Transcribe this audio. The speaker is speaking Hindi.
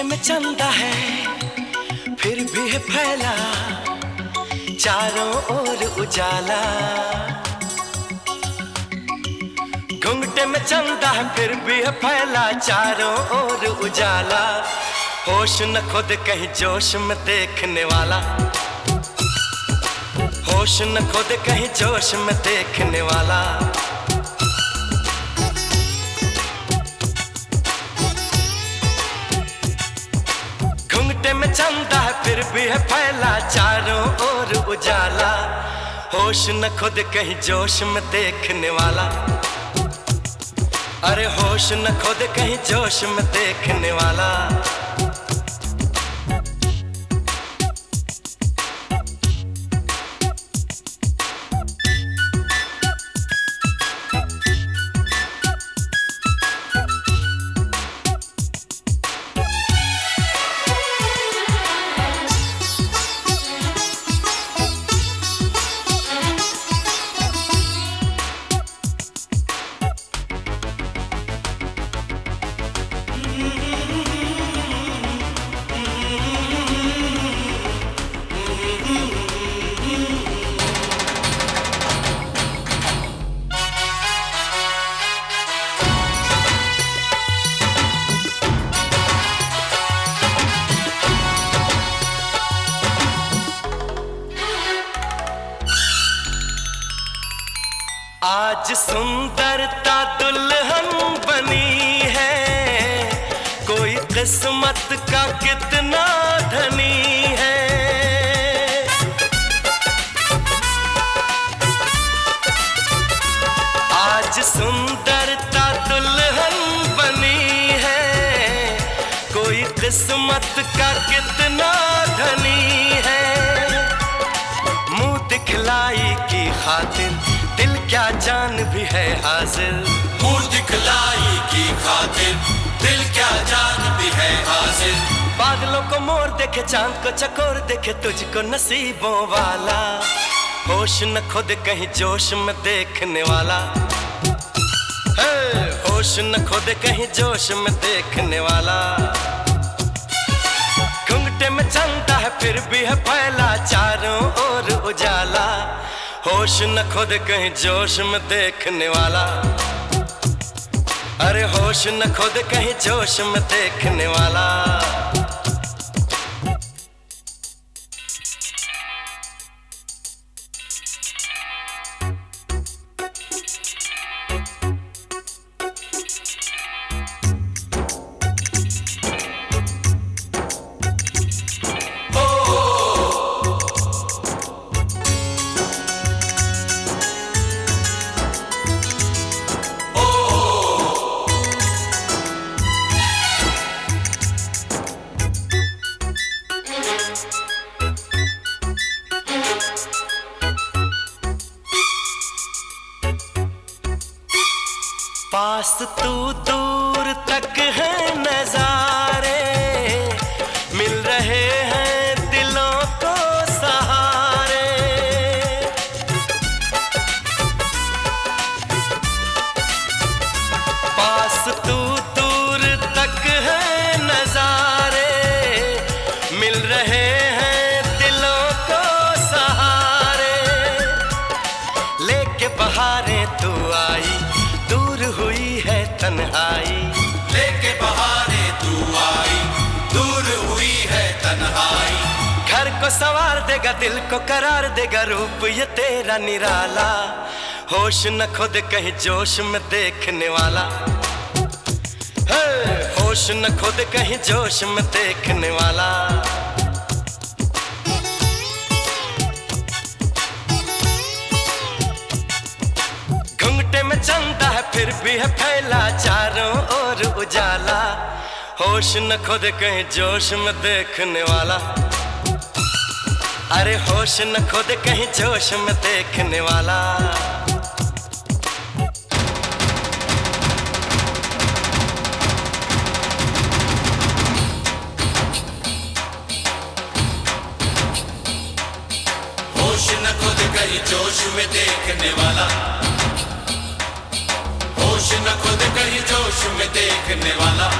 घुंघटे में चंदा है, फिर भी है फैला, चारों ओर उजाला। घुंघटे में चंदा है, फिर भी है फैला, चारों ओर उजाला। होश न खुद कहीं जोश में देखने वाला। होश न खुद कहीं जोश में देखने वाला। में चंदा है, फिर भी है फैला चारों ओर उजाला। होश न खुद कहीं जोश में देखने वाला। अरे होश न खुद कहीं जोश में देखने वाला। सुंदरता दुल्हन बनी है। कोई किस्मत का कितना धनी है। आज सुंदरता दुल्हन बनी है। कोई किस्मत का कितना धनी है। जान भी है हाजिर। मुँह दिखलाई की खातिर दिल क्या जान भी है हाजिर। बादलों को मोर देखे चाँद को चकोर देखे तुझको नसीबों वाला। होश न खुद कहीं जोश में देखने वाला। है होश न खुद कहीं जोश में देखने वाला। घुंघटे में चलता है फिर भी है फैला चारों ओर उजाला। होश न खुद कहीं जोश में देखने वाला। अरे होश न खुद कहीं जोश में देखने वाला। तू दूर तक है नजारे। सवार देगा दिल को करार देगा रूप ये तेरा निराला। होश न खुद कहीं जोश में देखने वाला। है, होश न खुद कहीं जोश में देखने वाला। घुंघटे में चंदा है फिर भी है फैला चारों ओर उजाला। होश न खुद कहीं जोश में देखने वाला। अरे होश न खुद कहीं जोश में देखने वाला। होश न खुद कहीं जोश में देखने वाला। होश न खुद कहीं जोश में देखने वाला।